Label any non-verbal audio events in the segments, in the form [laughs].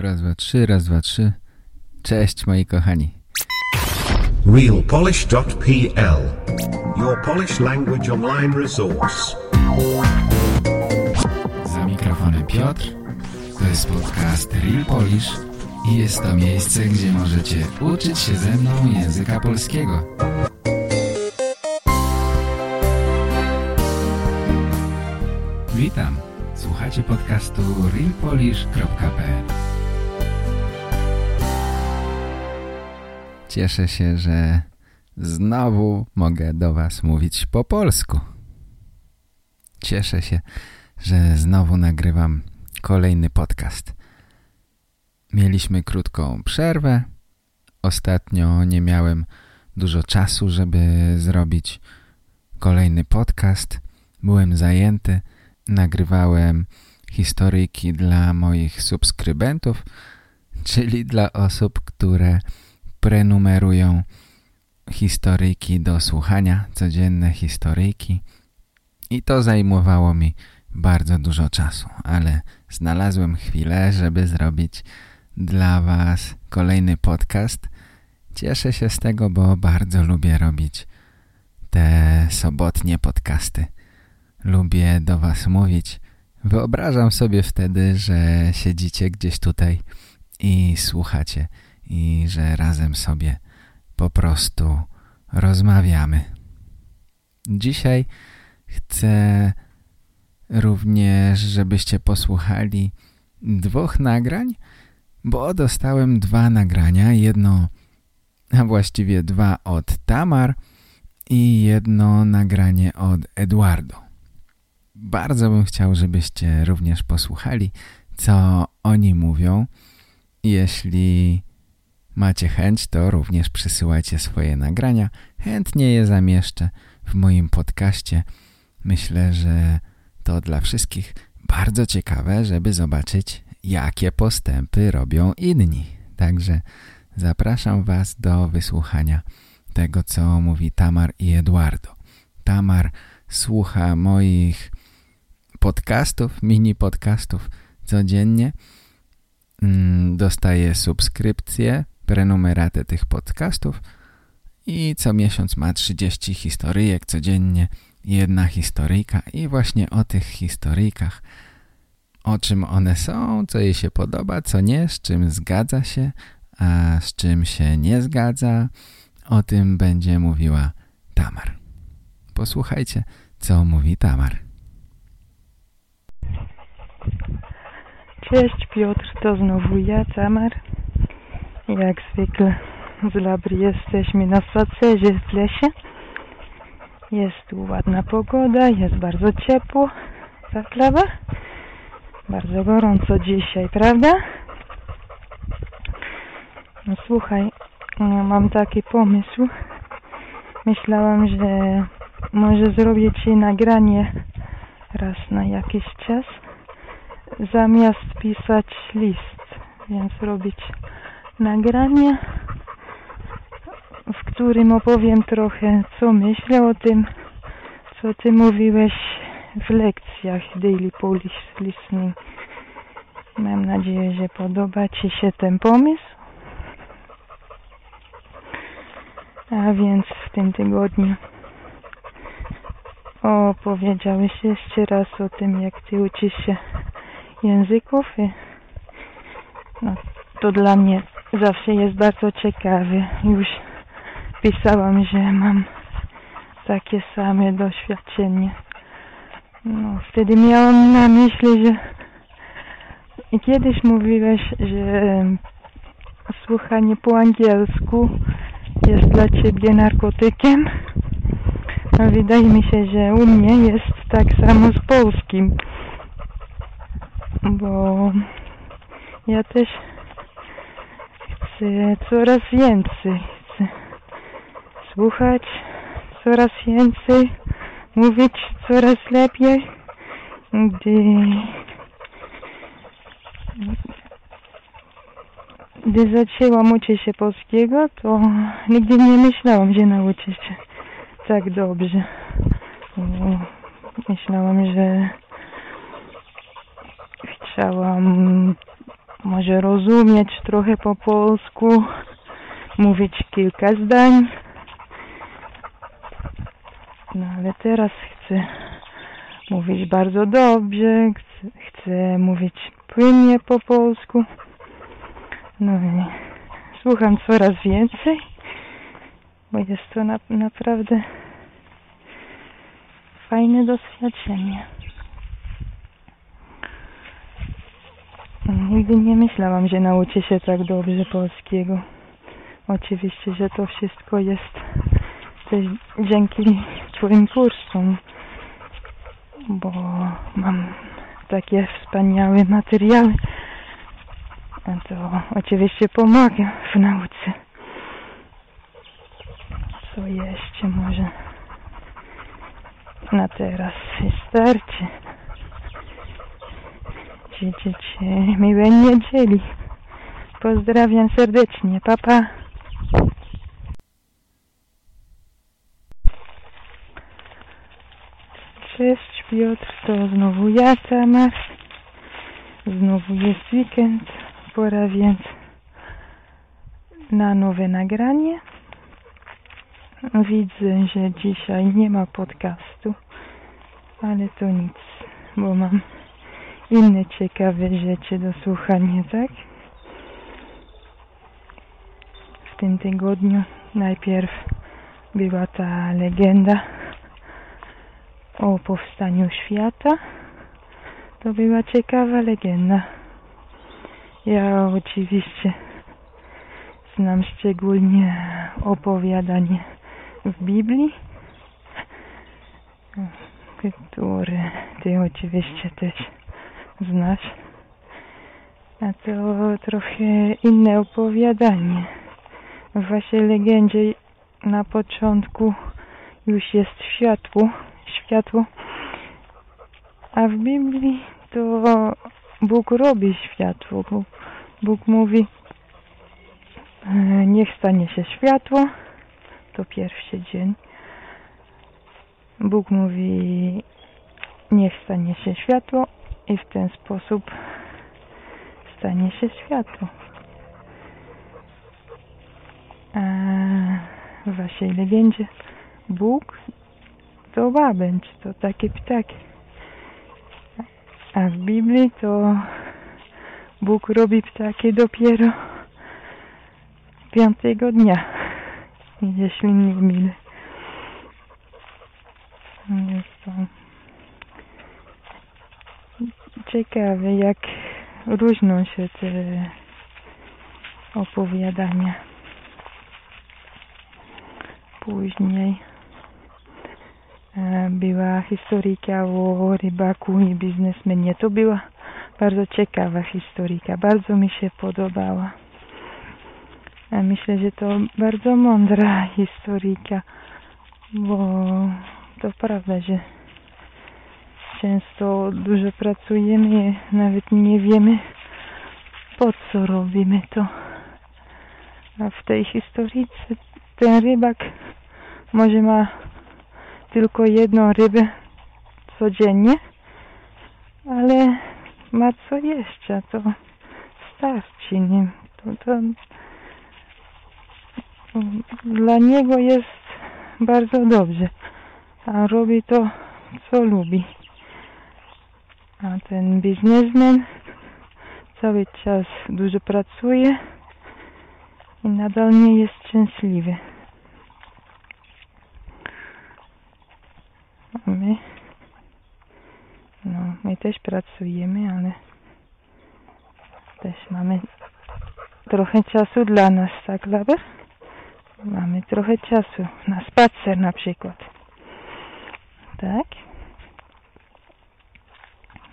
Raz, dwa, trzy, raz, dwa, trzy. Cześć moi kochani. realpolish.pl Your Polish language online resource. Za mikrofonem Piotr. To jest podcast Real Polish i jest to miejsce, gdzie możecie uczyć się ze mną języka polskiego. Witam. Słuchacie podcastu realpolish.pl Cieszę się, że znowu mogę do Was mówić po polsku. Cieszę się, że znowu nagrywam kolejny podcast. Mieliśmy krótką przerwę. Ostatnio nie miałem dużo czasu, żeby zrobić kolejny podcast. Byłem zajęty. Nagrywałem historyjki dla moich subskrybentów, czyli dla osób, które prenumerują historyjki do słuchania, codzienne historyjki. I to zajmowało mi bardzo dużo czasu, ale znalazłem chwilę, żeby zrobić dla Was kolejny podcast. Cieszę się z tego, bo bardzo lubię robić te sobotnie podcasty. Lubię do Was mówić. Wyobrażam sobie wtedy, że siedzicie gdzieś tutaj i słuchacie i że razem sobie po prostu rozmawiamy. Dzisiaj chcę również, żebyście posłuchali dwóch nagrań, bo dostałem dwa nagrania. Jedno, a właściwie dwa od Tamar i jedno nagranie od Eduardo. Bardzo bym chciał, żebyście również posłuchali, co oni mówią. Jeśli macie chęć, to również przysyłajcie swoje nagrania. Chętnie je zamieszczę w moim podcaście. Myślę, że to dla wszystkich bardzo ciekawe, żeby zobaczyć, jakie postępy robią inni. Także zapraszam Was do wysłuchania tego, co mówi Tamar i Eduardo. Tamar słucha moich podcastów, mini podcastów codziennie. Dostaje subskrypcję, prenumeratę tych podcastów i co miesiąc ma 30 historyjek codziennie, jedna historyjka i właśnie o tych historyjkach, o czym one są, co jej się podoba, co nie, z czym zgadza się, a z czym się nie zgadza, o tym będzie mówiła Tamar. Posłuchajcie, co mówi Tamar. Cześć Piotr, to znowu ja, Tamar. Jak zwykle z Labry jesteśmy na spacerze w lesie. Jest tu ładna pogoda, jest bardzo ciepło, zaklawa. Bardzo gorąco dzisiaj, prawda? No słuchaj, mam taki pomysł. Myślałam, że może zrobię Ci nagranie raz na jakiś czas zamiast pisać list, więc robić nagranie, w którym opowiem trochę, co myślę o tym, co Ty mówiłeś w lekcjach Daily Polish Listening. Mam nadzieję, że podoba Ci się ten pomysł. A więc w tym tygodniu opowiedziałeś jeszcze raz o tym, jak Ty uczysz się języków. No, to dla mnie zawsze jest bardzo ciekawe. Już pisałam, że mam takie same doświadczenie. No, wtedy miałam na myśli, że kiedyś mówiłeś, że słuchanie po angielsku jest dla ciebie narkotykiem. A wydaje mi się, że u mnie jest tak samo z polskim. Bo ja też coraz więcej. Słuchać coraz więcej, mówić coraz lepiej. Gdy gdy zaczęłam uczyć się polskiego, to nigdy nie myślałam, że nauczę się tak dobrze. Myślałam, że chciałam może rozumieć trochę po polsku, mówić kilka zdań. No ale teraz chcę mówić bardzo dobrze, chcę, chcę mówić płynnie po polsku. No i słucham coraz więcej, bo jest to na, naprawdę fajne doświadczenie. Nigdy nie myślałam, że nauczę się tak dobrze polskiego. Oczywiście, że to wszystko jest też dzięki Twoim kursom, bo mam takie wspaniałe materiały. A to oczywiście pomaga w nauce. Co jeszcze może na teraz wystarczy. Życzę Ci miłej niedzieli. Pozdrawiam serdecznie. Papa. Cześć Piotr, to znowu ja Tomasz. Znowu jest weekend, pora więc na nowe nagranie. Widzę, że dzisiaj nie ma podcastu, ale to nic, bo mam inne ciekawe rzeczy do słuchania, tak? W tym tygodniu najpierw była ta legenda o powstaniu świata. To była ciekawa legenda. Ja oczywiście znam szczególnie opowiadanie w Biblii, które ty oczywiście też znasz. A to trochę inne opowiadanie. W waszej legendzie na początku już jest światło, światło, a w Biblii to Bóg robi światło. Bóg mówi, e, niech stanie się światło, to pierwszy dzień. Bóg mówi, niech stanie się światło i w ten sposób stanie się światło. W waszej legendzie Bóg to łabędź, to takie ptaki. A w Biblii to Bóg robi ptaki dopiero piątego dnia, jeśli nie mylę. Jest to ciekawe, jak różnią się te opowiadania. Później e, była historyjka o rybaku i biznesmenie. To była bardzo ciekawa historyjka. Bardzo mi się podobała. Myślę, że to bardzo mądra historyjka, bo to prawda, że często dużo pracujemy, nawet nie wiemy po co robimy to. A w tej historyjce ten rybak może ma tylko jedną rybę codziennie, ale ma co jeszcze, to starczy nim. To, to dla niego jest bardzo dobrze, a robi to, co lubi. A ten biznesmen cały czas dużo pracuje i nadal nie jest szczęśliwy. A my, no, my też pracujemy, ale też mamy trochę czasu dla nas, tak, Laber? Mamy trochę czasu na spacer na przykład. Tak?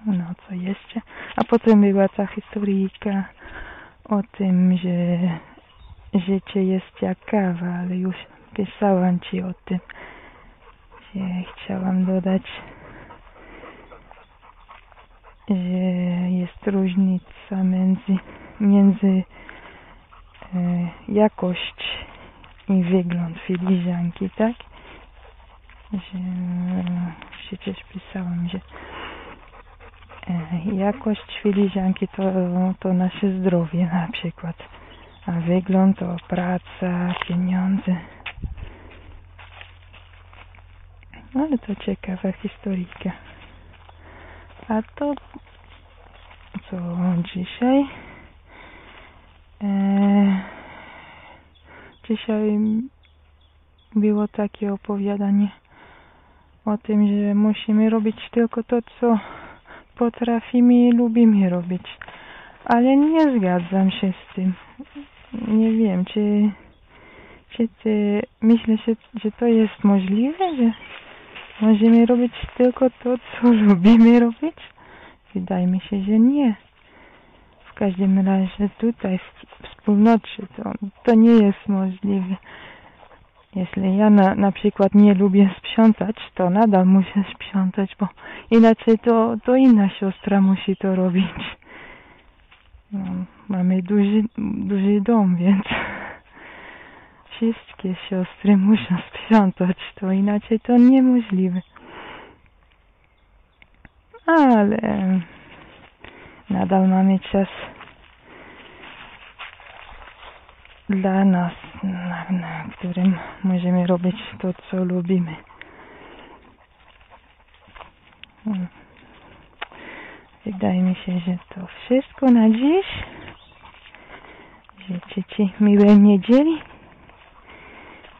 No, co jeszcze? A potem była ta historyjka o tym, że życie jest jak kawa, ale już pisałam ci o tym, że chciałam dodać, że jest różnica między, między e, jakość i wygląd filiżanki, tak? Że przecież pisałam, że jakość filiżanki to, to nasze zdrowie na przykład, a wygląd to praca, pieniądze. Ale to ciekawa historyjka. A to co dzisiaj? E, dzisiaj było takie opowiadanie o tym, że musimy robić tylko to, co potrafimy i lubimy robić. Ale nie zgadzam się z tym. Nie wiem, czy, czy ty myślisz, że, że to jest możliwe, że możemy robić tylko to, co [laughs] lubimy robić? Wydaje mi się, że nie. W każdym razie tutaj, w wspólnocie, to, to nie jest możliwe. Jeśli ja na, na przykład nie lubię sprzątać, to nadal muszę sprzątać, bo inaczej to, to inna siostra musi to robić. No, mamy duży, duży dom, więc [laughs] wszystkie siostry muszą sprzątać, to inaczej to niemożliwe. Ale nadal mamy czas dla nas, na, którym możemy robić to, co lubimy. Hmm. Wydaje mi się, że to wszystko na dziś. Życzę Ci miłej niedzieli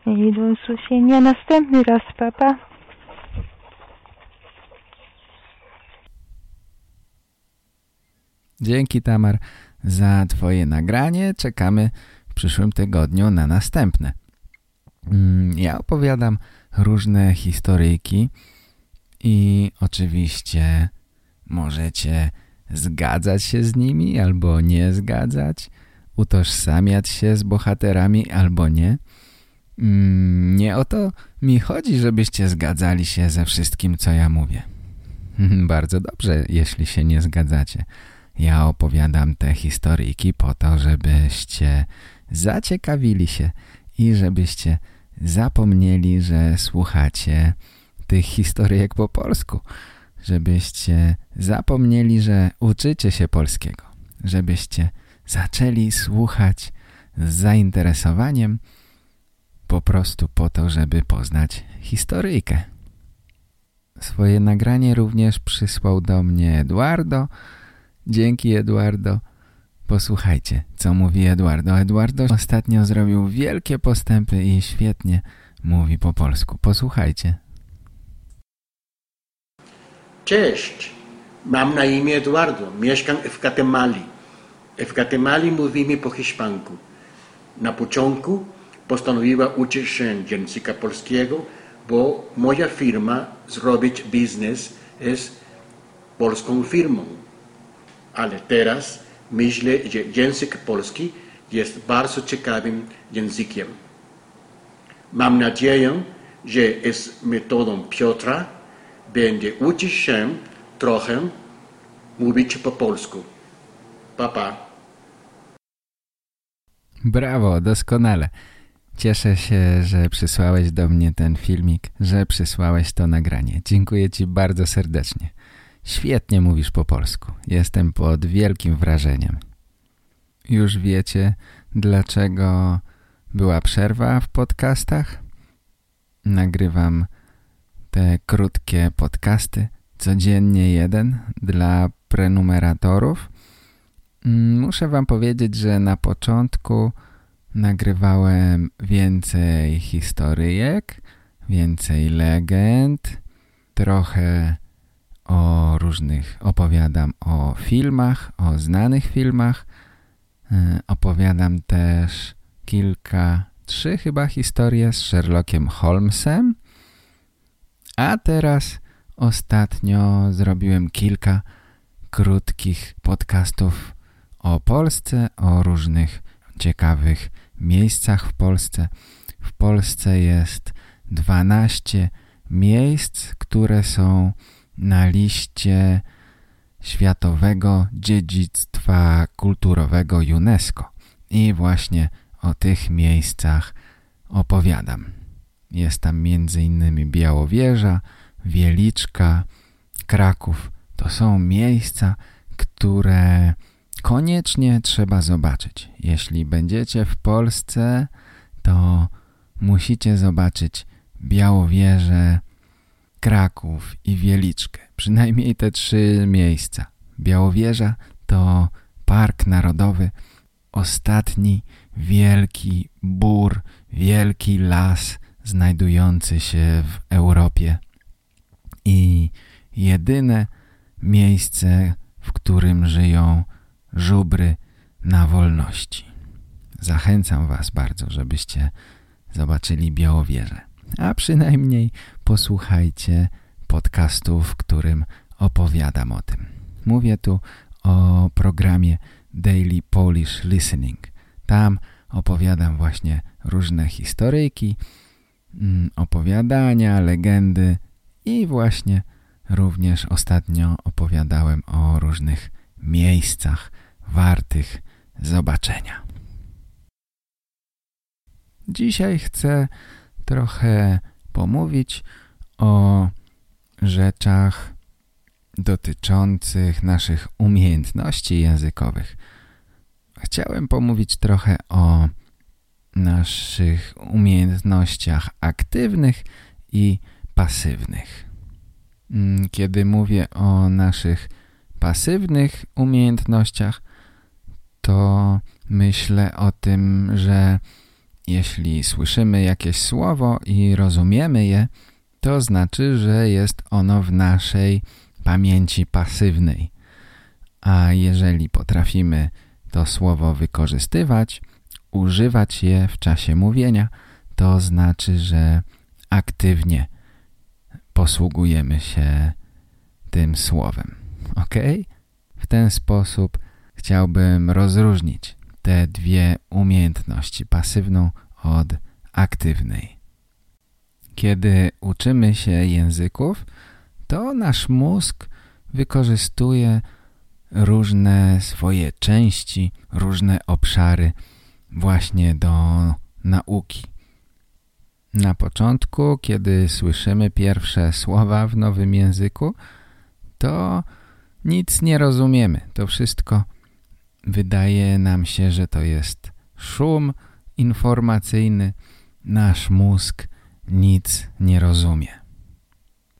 i do usłyszenia następny raz, papa. Dzięki Tamar za Twoje nagranie. Czekamy przyszłym tygodniu na następne. Mm, ja opowiadam różne historyjki i oczywiście możecie zgadzać się z nimi albo nie zgadzać, utożsamiać się z bohaterami albo nie. Mm, nie o to mi chodzi, żebyście zgadzali się ze wszystkim, co ja mówię. [laughs] Bardzo dobrze, jeśli się nie zgadzacie. Ja opowiadam te historyjki po to, żebyście zaciekawili się i żebyście zapomnieli, że słuchacie tych historyjek po polsku. Żebyście zapomnieli, że uczycie się polskiego. Żebyście zaczęli słuchać z zainteresowaniem po prostu po to, żeby poznać historyjkę. Swoje nagranie również przysłał do mnie Eduardo. Dzięki Eduardo Posłuchajcie, co mówi Eduardo. Eduardo ostatnio zrobił wielkie postępy i świetnie mówi po polsku. Posłuchajcie. Cześć, mam na imię Eduardo, mieszkam w Guatemali. W Guatemali mówimy po hiszpanku. Na początku postanowiła uczyć się języka polskiego, bo moja firma zrobić biznes jest polską firmą. Ale teraz Myślę, że język polski jest bardzo ciekawym językiem. Mam nadzieję, że z metodą Piotra będzie uczyć się trochę mówić po polsku. Papa. Brawo, doskonale. Cieszę się, że przysłałeś do mnie ten filmik, że przysłałeś to nagranie. Dziękuję Ci bardzo serdecznie. Świetnie mówisz po polsku. Jestem pod wielkim wrażeniem. Już wiecie, dlaczego była przerwa w podcastach? Nagrywam te krótkie podcasty, codziennie jeden dla prenumeratorów. Muszę wam powiedzieć, że na początku nagrywałem więcej historyjek, więcej legend, trochę o różnych, opowiadam o filmach, o znanych filmach. E, opowiadam też kilka, trzy chyba historie z Sherlockiem Holmesem. A teraz ostatnio zrobiłem kilka krótkich podcastów o Polsce, o różnych ciekawych miejscach w Polsce. W Polsce jest 12 miejsc, które są na liście Światowego Dziedzictwa Kulturowego UNESCO. I właśnie o tych miejscach opowiadam. Jest tam m.in. Białowieża, Wieliczka, Kraków, to są miejsca, które koniecznie trzeba zobaczyć. Jeśli będziecie w Polsce, to musicie zobaczyć Białowieżę, Kraków i Wieliczkę. Przynajmniej te trzy miejsca. Białowieża to Park Narodowy, ostatni wielki bór, wielki las znajdujący się w Europie i jedyne miejsce, w którym żyją żubry na wolności. Zachęcam Was bardzo, żebyście zobaczyli Białowieżę. A przynajmniej posłuchajcie podcastu, w którym opowiadam o tym. Mówię tu o programie Daily Polish Listening. Tam opowiadam właśnie różne historyjki, mm, opowiadania, legendy i właśnie również ostatnio opowiadałem o różnych miejscach wartych zobaczenia. Dzisiaj chcę trochę pomówić o rzeczach dotyczących naszych umiejętności językowych. Chciałem pomówić trochę o naszych umiejętnościach aktywnych i pasywnych. Mm, kiedy mówię o naszych pasywnych umiejętnościach, to myślę o tym, że jeśli słyszymy jakieś słowo i rozumiemy je, to znaczy, że jest ono w naszej pamięci pasywnej. A jeżeli potrafimy to słowo wykorzystywać, używać je w czasie mówienia, to znaczy, że aktywnie posługujemy się tym słowem. Ok? W ten sposób chciałbym rozróżnić te dwie umiejętności, pasywną od aktywnej. Kiedy uczymy się języków, to nasz mózg wykorzystuje różne swoje części, różne obszary właśnie do nauki. Na początku, kiedy słyszymy pierwsze słowa w nowym języku, to nic nie rozumiemy. To wszystko wydaje nam się, że to jest szum informacyjny. Nasz mózg nic nie rozumie.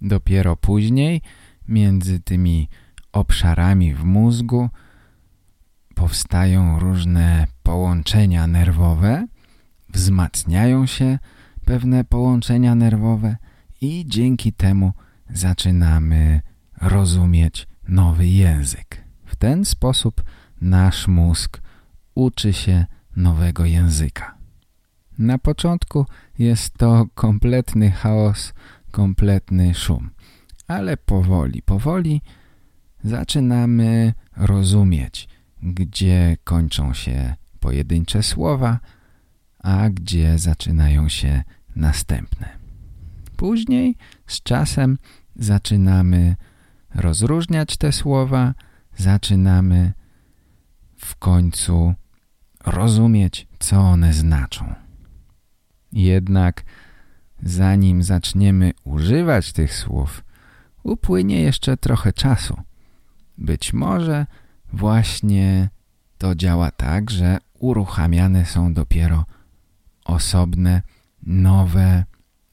Dopiero później między tymi obszarami w mózgu powstają różne połączenia nerwowe, wzmacniają się pewne połączenia nerwowe i dzięki temu zaczynamy rozumieć nowy język. W ten sposób nasz mózg uczy się nowego języka. Na początku jest to kompletny chaos, kompletny szum, ale powoli, powoli zaczynamy rozumieć, gdzie kończą się pojedyncze słowa, a gdzie zaczynają się następne. Później z czasem zaczynamy rozróżniać te słowa, zaczynamy w końcu rozumieć, co one znaczą. Jednak zanim zaczniemy używać tych słów, upłynie jeszcze trochę czasu. Być może właśnie to działa tak, że uruchamiane są dopiero osobne, nowe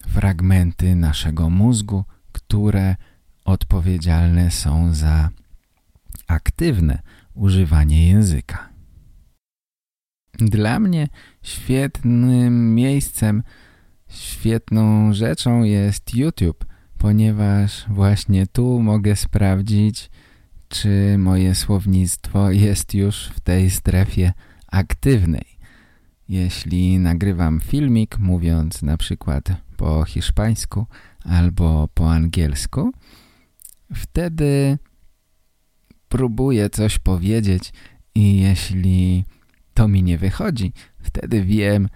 fragmenty naszego mózgu, które odpowiedzialne są za aktywne używanie języka. Dla mnie świetnym miejscem, świetną rzeczą jest YouTube, ponieważ właśnie tu mogę sprawdzić, czy moje słownictwo jest już w tej strefie aktywnej. Jeśli nagrywam filmik mówiąc na przykład po hiszpańsku albo po angielsku, wtedy próbuję coś powiedzieć i jeśli to mi nie wychodzi, wtedy wiem,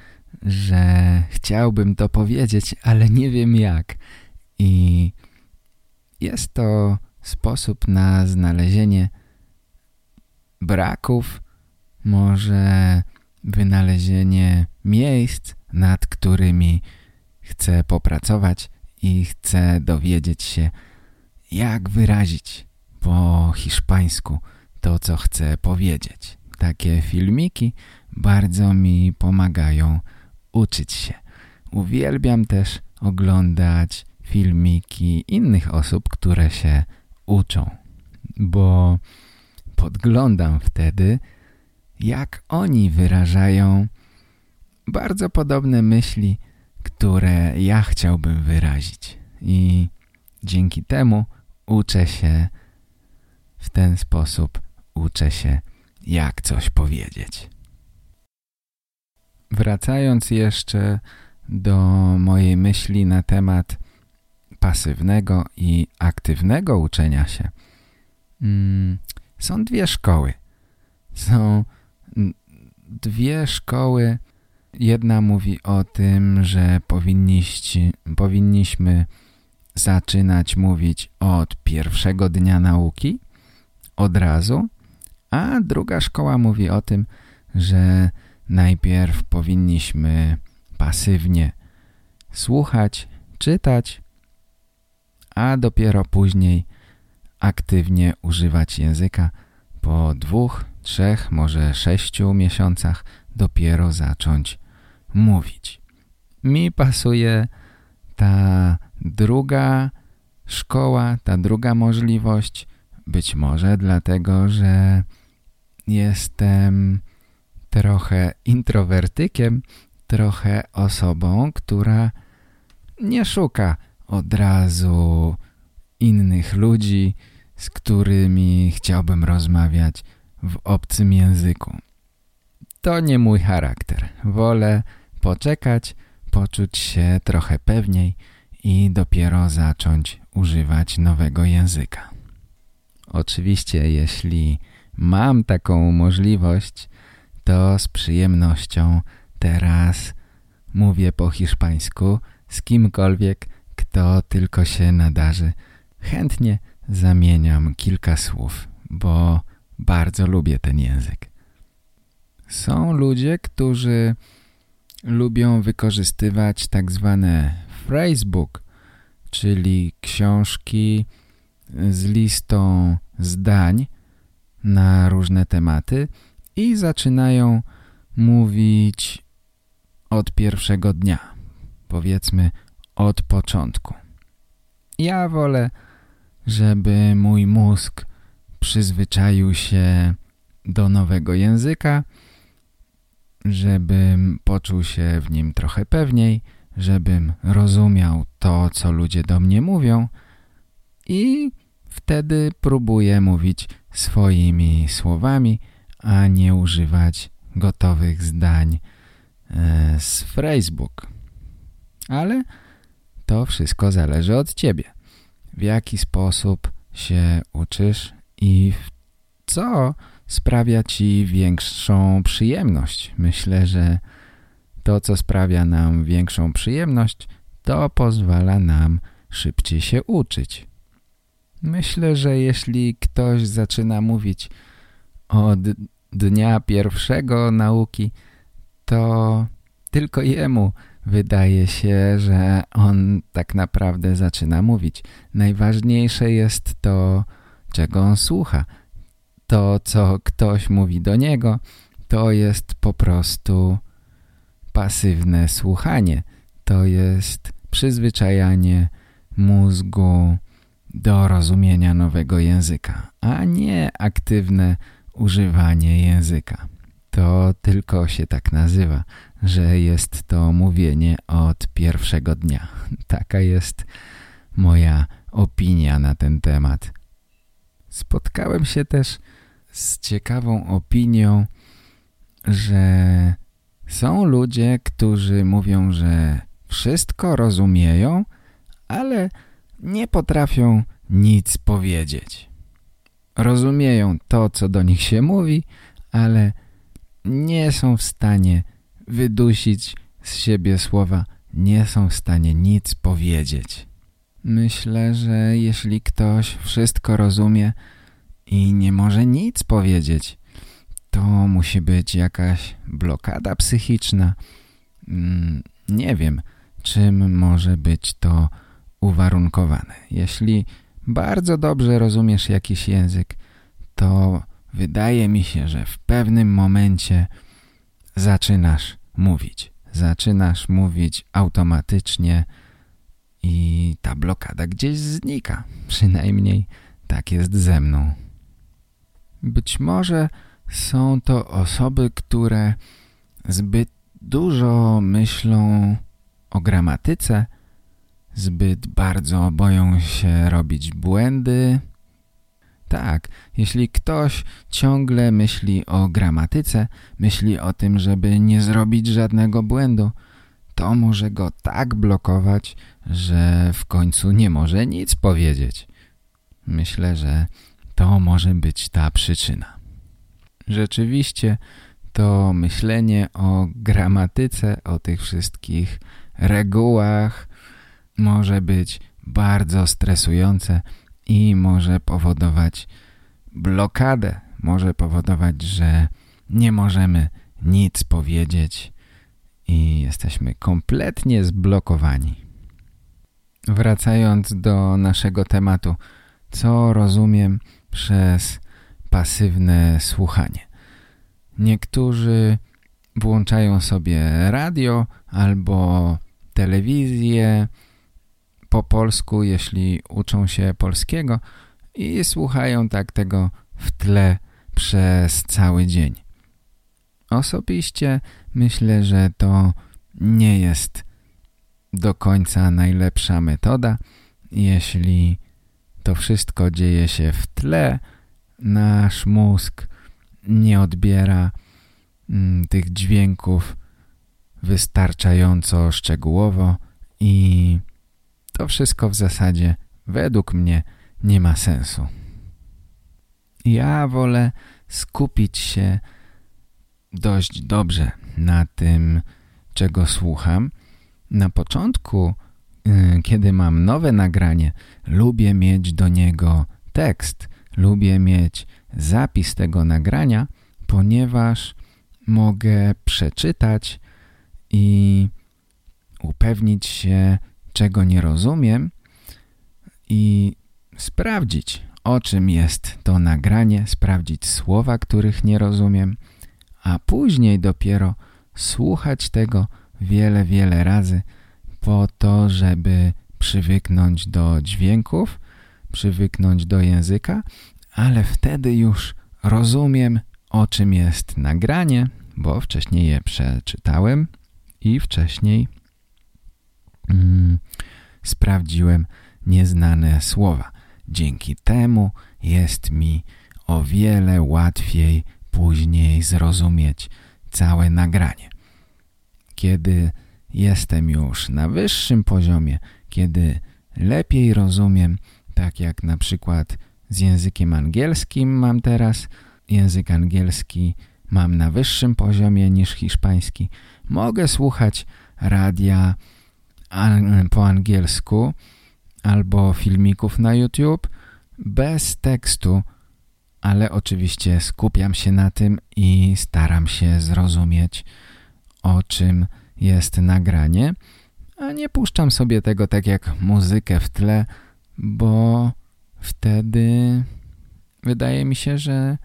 że chciałbym to powiedzieć, ale nie wiem jak. I jest to sposób na znalezienie braków, może wynalezienie miejsc, nad którymi chcę popracować i chcę dowiedzieć się, jak wyrazić po hiszpańsku to, co chcę powiedzieć. Takie filmiki bardzo mi pomagają uczyć się. Uwielbiam też oglądać filmiki innych osób, które się uczą, bo podglądam wtedy, jak oni wyrażają bardzo podobne myśli, które ja chciałbym wyrazić. I dzięki temu uczę się w ten sposób, uczę się jak coś powiedzieć. Wracając jeszcze do mojej myśli na temat pasywnego i aktywnego uczenia się. Mm, są dwie szkoły. Są dwie szkoły. Jedna mówi o tym, że powinniśmy zaczynać mówić od pierwszego dnia nauki, od razu, a druga szkoła mówi o tym, że najpierw powinniśmy pasywnie słuchać, czytać, a dopiero później aktywnie używać języka po dwóch, trzech, może sześciu miesiącach dopiero zacząć mówić. Mi pasuje ta druga szkoła, ta druga możliwość, być może dlatego, że jestem trochę introwertykiem, trochę osobą, która nie szuka od razu innych ludzi, z którymi chciałbym rozmawiać w obcym języku. To nie mój charakter. Wolę poczekać, poczuć się trochę pewniej i dopiero zacząć używać nowego języka. Oczywiście, jeśli mam taką możliwość, to z przyjemnością teraz mówię po hiszpańsku z kimkolwiek, kto tylko się nadarzy. Chętnie zamieniam kilka słów, bo bardzo lubię ten język. Są ludzie, którzy lubią wykorzystywać tak zwane phrasebook, czyli książki z listą zdań na różne tematy i zaczynają mówić od pierwszego dnia, powiedzmy od początku. Ja wolę, żeby mój mózg przyzwyczaił się do nowego języka, żebym poczuł się w nim trochę pewniej, żebym rozumiał to, co ludzie do mnie mówią i wtedy próbuję mówić swoimi słowami, a nie używać gotowych zdań e, z Facebook. Ale to wszystko zależy od ciebie. W jaki sposób się uczysz i co sprawia ci większą przyjemność. Myślę, że to, co sprawia nam większą przyjemność, to pozwala nam szybciej się uczyć. Myślę, że jeśli ktoś zaczyna mówić od dnia pierwszego nauki, to tylko jemu wydaje się, że on tak naprawdę zaczyna mówić. Najważniejsze jest to, czego on słucha. To, co ktoś mówi do niego, to jest po prostu pasywne słuchanie. To jest przyzwyczajanie mózgu do rozumienia nowego języka, a nie aktywne używanie języka. To tylko się tak nazywa, że jest to mówienie od pierwszego dnia. [laughs] Taka jest moja opinia na ten temat. Spotkałem się też z ciekawą opinią, że są ludzie, którzy mówią, że wszystko rozumieją, ale nie potrafią nic powiedzieć. Rozumieją to, co do nich się mówi, ale nie są w stanie wydusić z siebie słowa, nie są w stanie nic powiedzieć. Myślę, że jeśli ktoś wszystko rozumie i nie może nic powiedzieć, to musi być jakaś blokada psychiczna. Mm, nie wiem, czym może być to uwarunkowane. Jeśli bardzo dobrze rozumiesz jakiś język, to wydaje mi się, że w pewnym momencie zaczynasz mówić. Zaczynasz mówić automatycznie i ta blokada gdzieś znika. Przynajmniej tak jest ze mną. Być może są to osoby, które zbyt dużo myślą o gramatyce, zbyt bardzo boją się robić błędy. Tak, jeśli ktoś ciągle myśli o gramatyce, myśli o tym, żeby nie zrobić żadnego błędu, to może go tak blokować, że w końcu nie może nic powiedzieć. Myślę, że to może być ta przyczyna. Rzeczywiście to myślenie o gramatyce, o tych wszystkich regułach może być bardzo stresujące i może powodować blokadę. Może powodować, że nie możemy nic powiedzieć i jesteśmy kompletnie zblokowani. Wracając do naszego tematu, co rozumiem przez pasywne słuchanie. Niektórzy włączają sobie radio albo telewizję po polsku, jeśli uczą się polskiego i słuchają tak tego w tle przez cały dzień. Osobiście myślę, że to nie jest do końca najlepsza metoda. Jeśli to wszystko dzieje się w tle, nasz mózg nie odbiera mm, tych dźwięków wystarczająco szczegółowo i to wszystko w zasadzie według mnie nie ma sensu. Ja wolę skupić się dość dobrze na tym, czego słucham. Na początku, y, kiedy mam nowe nagranie, lubię mieć do niego tekst, lubię mieć zapis tego nagrania, ponieważ mogę przeczytać i upewnić się, czego nie rozumiem i sprawdzić, o czym jest to nagranie, sprawdzić słowa, których nie rozumiem, a później dopiero słuchać tego wiele, wiele razy po to, żeby przywyknąć do dźwięków, przywyknąć do języka, ale wtedy już rozumiem, o czym jest nagranie, bo wcześniej je przeczytałem i wcześniej mm, sprawdziłem nieznane słowa. Dzięki temu jest mi o wiele łatwiej później zrozumieć całe nagranie. Kiedy jestem już na wyższym poziomie, kiedy lepiej rozumiem, tak jak na przykład z językiem angielskim mam teraz, język angielski mam na wyższym poziomie niż hiszpański, mogę słuchać radia po angielsku albo filmików na YouTube bez tekstu, ale oczywiście skupiam się na tym i staram się zrozumieć, o czym jest nagranie, a nie puszczam sobie tego tak jak muzykę w tle, bo wtedy wydaje mi się, że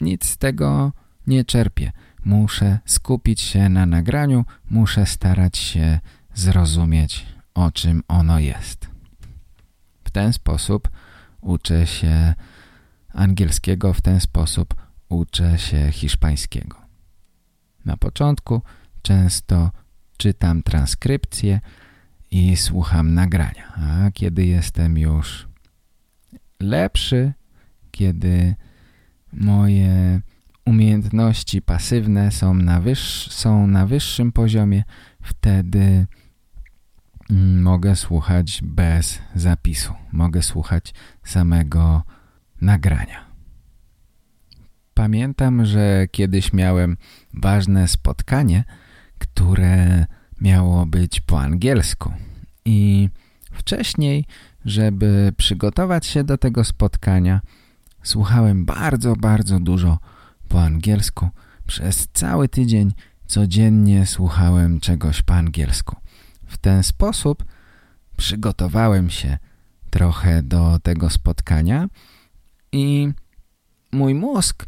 nic z tego nie czerpię. Muszę skupić się na nagraniu, muszę starać się zrozumieć, o czym ono jest. W ten sposób uczę się angielskiego, w ten sposób uczę się hiszpańskiego. Na początku często czytam transkrypcję i słucham nagrania, a kiedy jestem już lepszy, kiedy moje umiejętności pasywne są na, są na wyższym poziomie, wtedy mogę słuchać bez zapisu. Mogę słuchać samego nagrania. Pamiętam, że kiedyś miałem ważne spotkanie, które miało być po angielsku i wcześniej, żeby przygotować się do tego spotkania, słuchałem bardzo, bardzo dużo po angielsku. Przez cały tydzień codziennie słuchałem czegoś po angielsku. W ten sposób przygotowałem się trochę do tego spotkania i mój mózg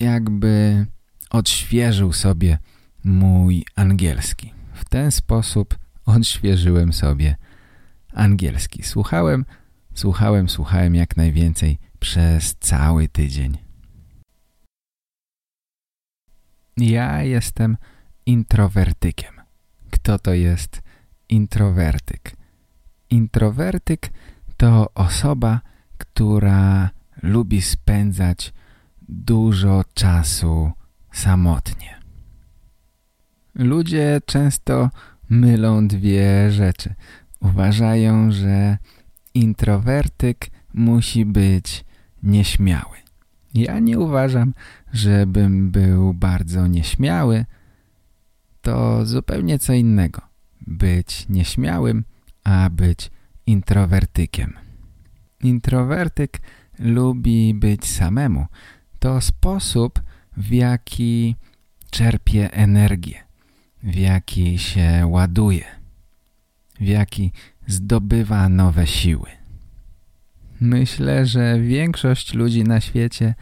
jakby odświeżył sobie mój angielski. W ten sposób odświeżyłem sobie angielski. Słuchałem, słuchałem, słuchałem jak najwięcej przez cały tydzień. Ja jestem introwertykiem. Kto to jest introwertyk? Introwertyk to osoba, która lubi spędzać dużo czasu samotnie. Ludzie często mylą dwie rzeczy. Uważają, że introwertyk musi być nieśmiały. Ja nie uważam, żebym był bardzo nieśmiały. To zupełnie co innego. Być nieśmiałym, a być introwertykiem. Introwertyk lubi być samemu. To sposób, w jaki czerpie energię, w jaki się ładuje, w jaki zdobywa nowe siły. Myślę, że większość ludzi na świecie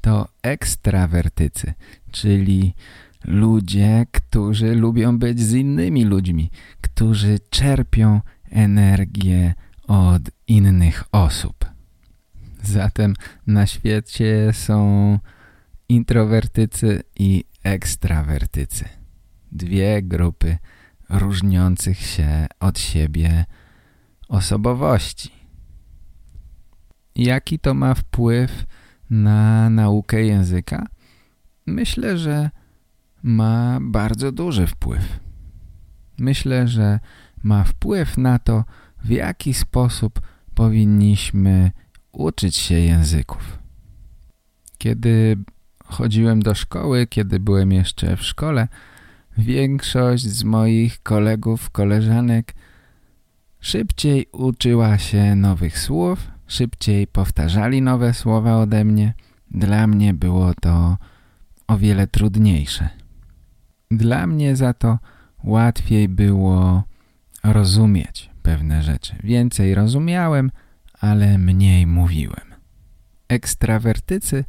to ekstrawertycy, czyli ludzie, którzy lubią być z innymi ludźmi, którzy czerpią energię od innych osób. Zatem na świecie są introwertycy i ekstrawertycy. Dwie grupy różniących się od siebie osobowości. Jaki to ma wpływ na naukę języka? Myślę, że ma bardzo duży wpływ. Myślę, że ma wpływ na to, w jaki sposób powinniśmy uczyć się języków. Kiedy chodziłem do szkoły, kiedy byłem jeszcze w szkole, większość z moich kolegów, koleżanek szybciej uczyła się nowych słów, szybciej powtarzali nowe słowa ode mnie. Dla mnie było to o wiele trudniejsze. Dla mnie za to łatwiej było rozumieć pewne rzeczy. Więcej rozumiałem, ale mniej mówiłem. Ekstrawertycy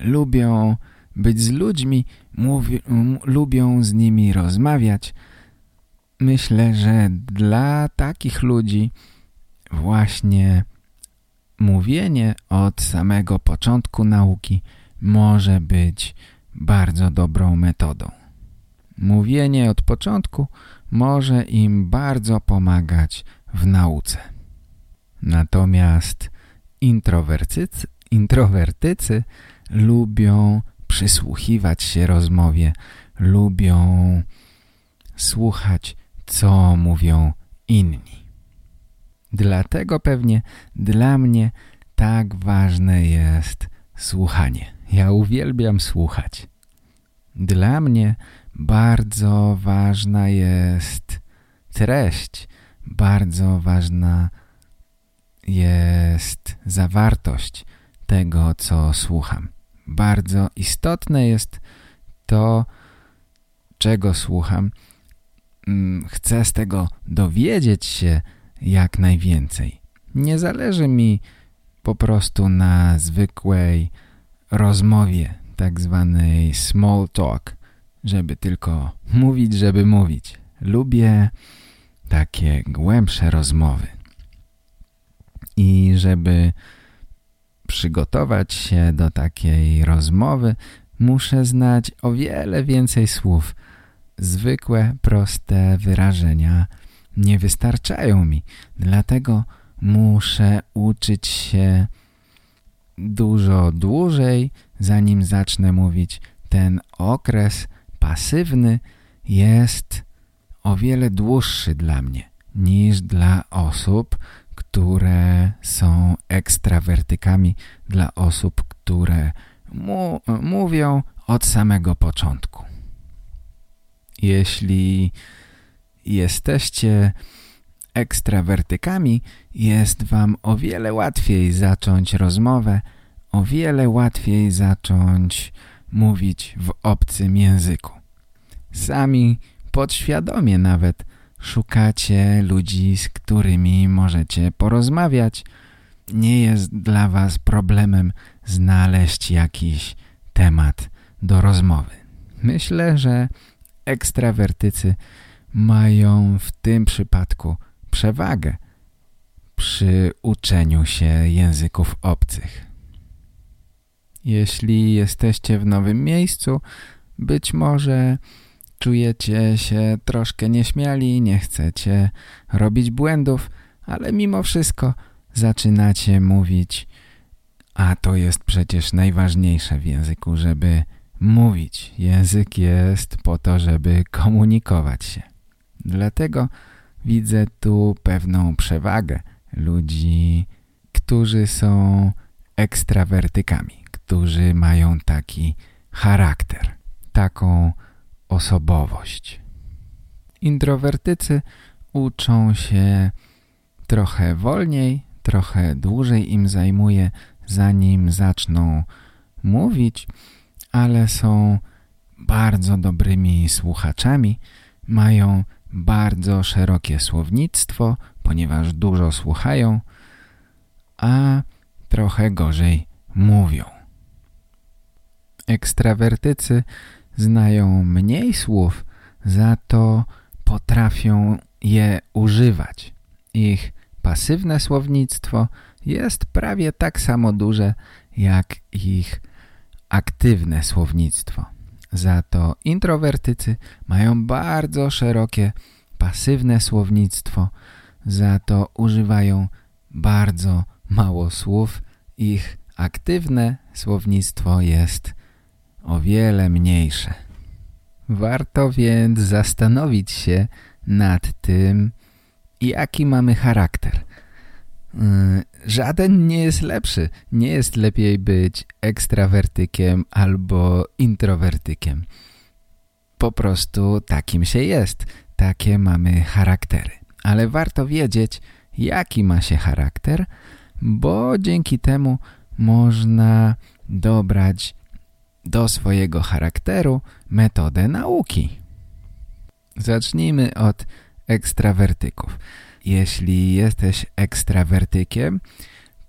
lubią być z ludźmi, mówi, lubią z nimi rozmawiać. Myślę, że dla takich ludzi właśnie mówienie od samego początku nauki może być bardzo dobrą metodą. Mówienie od początku może im bardzo pomagać w nauce. Natomiast introwertycy, introwertycy lubią przysłuchiwać się rozmowie, lubią słuchać, co mówią inni. Dlatego pewnie dla mnie tak ważne jest słuchanie. Ja uwielbiam słuchać. Dla mnie bardzo ważna jest treść, bardzo ważna jest zawartość tego, co słucham. Bardzo istotne jest to, czego słucham. Mm, chcę z tego dowiedzieć się jak najwięcej. Nie zależy mi po prostu na zwykłej rozmowie, tak zwanej small talk, żeby tylko mówić, żeby mówić. Lubię takie głębsze rozmowy. I żeby przygotować się do takiej rozmowy, muszę znać o wiele więcej słów. Zwykłe, proste wyrażenia nie wystarczają mi, dlatego muszę uczyć się dużo dłużej, zanim zacznę mówić. Ten okres pasywny jest o wiele dłuższy dla mnie niż dla osób, które są ekstrawertykami, dla osób, które mu mówią od samego początku. Jeśli jesteście ekstrawertykami, jest wam o wiele łatwiej zacząć rozmowę, o wiele łatwiej zacząć mówić w obcym języku. Sami podświadomie nawet szukacie ludzi, z którymi możecie porozmawiać. Nie jest dla was problemem znaleźć jakiś temat do rozmowy. Myślę, że ekstrawertycy mają w tym przypadku przewagę przy uczeniu się języków obcych. Jeśli jesteście w nowym miejscu, być może czujecie się troszkę nieśmiali, nie chcecie robić błędów, ale mimo wszystko zaczynacie mówić, a to jest przecież najważniejsze w języku, żeby mówić. Język jest po to, żeby komunikować się. Dlatego widzę tu pewną przewagę ludzi, którzy są ekstrawertykami, którzy mają taki charakter, taką osobowość. Introwertycy uczą się trochę wolniej, trochę dłużej im zajmuje, zanim zaczną mówić, ale są bardzo dobrymi słuchaczami, mają bardzo szerokie słownictwo, ponieważ dużo słuchają, a trochę gorzej mówią. Ekstrawertycy znają mniej słów, za to potrafią je używać. Ich pasywne słownictwo jest prawie tak samo duże jak ich aktywne słownictwo. Za to introwertycy mają bardzo szerokie pasywne słownictwo, za to używają bardzo mało słów. Ich aktywne słownictwo jest o wiele mniejsze. Warto więc zastanowić się nad tym, jaki mamy charakter. Y, żaden nie jest lepszy. Nie jest lepiej być ekstrawertykiem albo introwertykiem. Po prostu takim się jest. Takie mamy charaktery. Ale warto wiedzieć, jaki ma się charakter, bo dzięki temu można dobrać do swojego charakteru metodę nauki. Zacznijmy od ekstrawertyków. Jeśli jesteś ekstrawertykiem,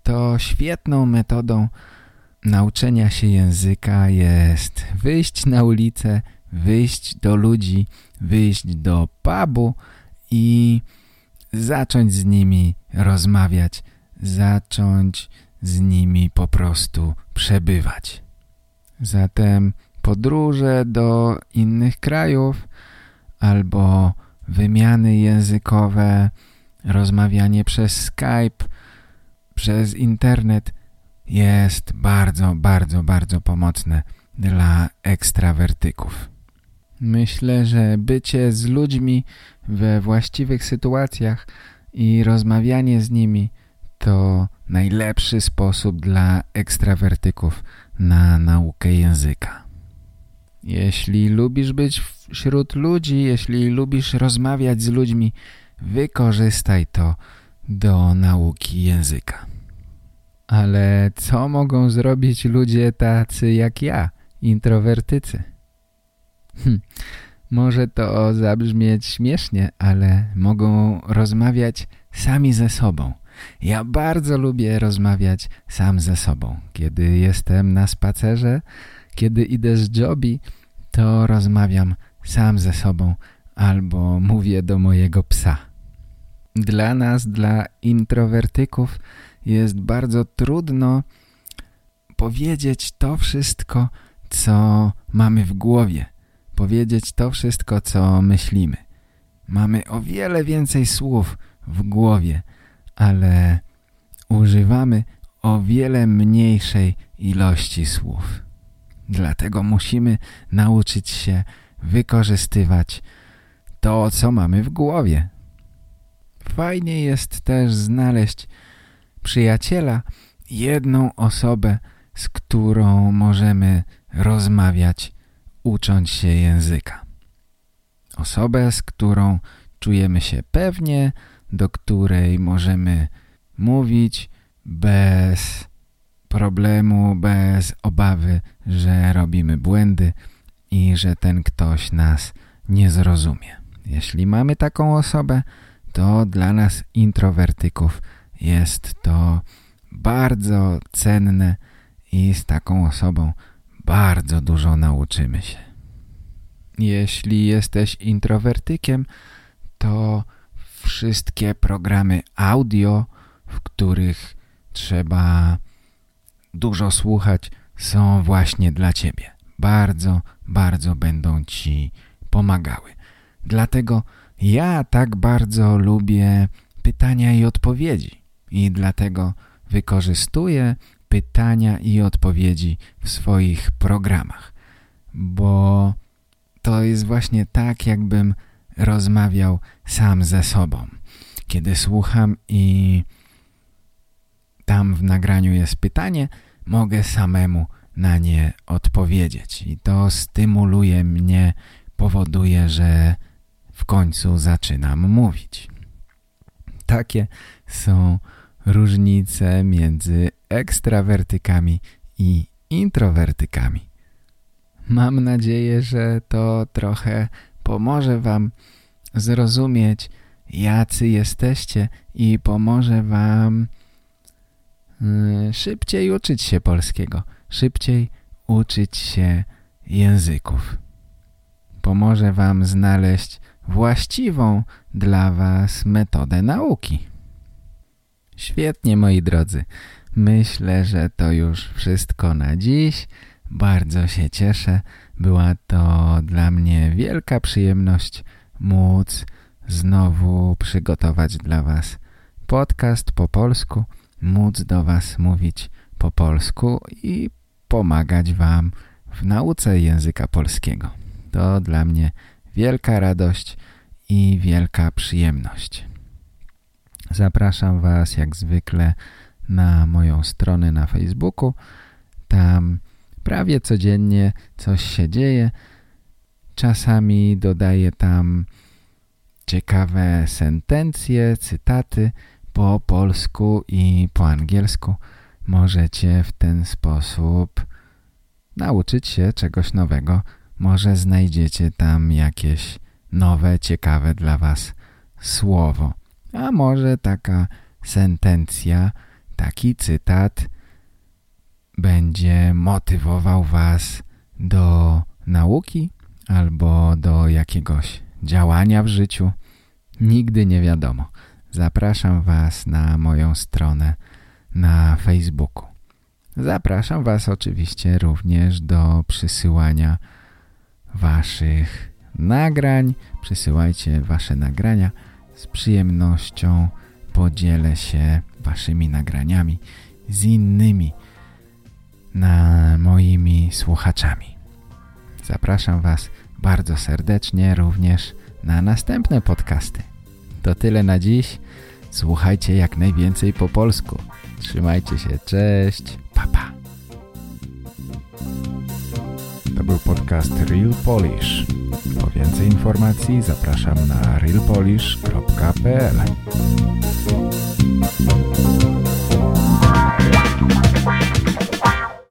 to świetną metodą nauczenia się języka jest wyjść na ulicę, wyjść do ludzi, wyjść do pubu i zacząć z nimi rozmawiać, zacząć z nimi po prostu przebywać. Zatem podróże do innych krajów albo wymiany językowe, rozmawianie przez Skype, przez internet jest bardzo, bardzo, bardzo pomocne dla ekstrawertyków. Myślę, że bycie z ludźmi we właściwych sytuacjach i rozmawianie z nimi to najlepszy sposób dla ekstrawertyków na naukę języka. Jeśli lubisz być wśród ludzi, jeśli lubisz rozmawiać z ludźmi, wykorzystaj to do nauki języka. Ale co mogą zrobić ludzie tacy jak ja, introwertycy? Hm, może to zabrzmieć śmiesznie, ale mogą rozmawiać sami ze sobą. Ja bardzo lubię rozmawiać sam ze sobą. Kiedy jestem na spacerze, kiedy idę z jobi, to rozmawiam sam ze sobą albo mówię do mojego psa. Dla nas, dla introwertyków jest bardzo trudno powiedzieć to wszystko, co mamy w głowie. Powiedzieć to wszystko, co myślimy. Mamy o wiele więcej słów w głowie, ale używamy o wiele mniejszej ilości słów. Dlatego musimy nauczyć się wykorzystywać to, co mamy w głowie. Fajnie jest też znaleźć przyjaciela, jedną osobę, z którą możemy rozmawiać, ucząc się języka. Osobę, z którą czujemy się pewnie, do której możemy mówić bez problemu, bez obawy, że robimy błędy i że ten ktoś nas nie zrozumie. Jeśli mamy taką osobę, to dla nas introwertyków jest to bardzo cenne i z taką osobą bardzo dużo nauczymy się. Jeśli jesteś introwertykiem, to wszystkie programy audio, w których trzeba dużo słuchać, są właśnie dla Ciebie. Bardzo, bardzo będą Ci pomagały. Dlatego ja tak bardzo lubię pytania i odpowiedzi i dlatego wykorzystuję pytania i odpowiedzi w swoich programach, bo to jest właśnie tak, jakbym rozmawiał sam ze sobą. Kiedy słucham i tam w nagraniu jest pytanie, mogę samemu na nie odpowiedzieć. I to stymuluje mnie, powoduje, że w końcu zaczynam mówić. Takie są różnice między ekstrawertykami i introwertykami. Mam nadzieję, że to trochę pomoże Wam zrozumieć, jacy jesteście i pomoże Wam yy, szybciej uczyć się polskiego, szybciej uczyć się języków. Pomoże Wam znaleźć właściwą dla Was metodę nauki. Świetnie, moi drodzy. Myślę, że to już wszystko na dziś. Bardzo się cieszę. Była to dla mnie wielka przyjemność móc znowu przygotować dla Was podcast po polsku, móc do Was mówić po polsku i pomagać Wam w nauce języka polskiego. To dla mnie wielka radość i wielka przyjemność. Zapraszam Was jak zwykle na moją stronę na Facebooku. Tam prawie codziennie coś się dzieje. Czasami dodaję tam ciekawe sentencje, cytaty po polsku i po angielsku. Możecie w ten sposób nauczyć się czegoś nowego. Może znajdziecie tam jakieś nowe, ciekawe dla Was słowo. A może taka sentencja, taki cytat będzie motywował Was do nauki albo do jakiegoś działania w życiu. Nigdy nie wiadomo. Zapraszam Was na moją stronę na Facebooku. Zapraszam Was oczywiście również do przysyłania Waszych nagrań. Przysyłajcie Wasze nagrania. Z przyjemnością podzielę się Waszymi nagraniami z innymi na moimi słuchaczami. Zapraszam Was bardzo serdecznie również na następne podcasty. To tyle na dziś. Słuchajcie jak najwięcej po polsku. Trzymajcie się. Cześć. Papa. Pa. To był podcast Real Polish. Po więcej informacji zapraszam na realpolish.pl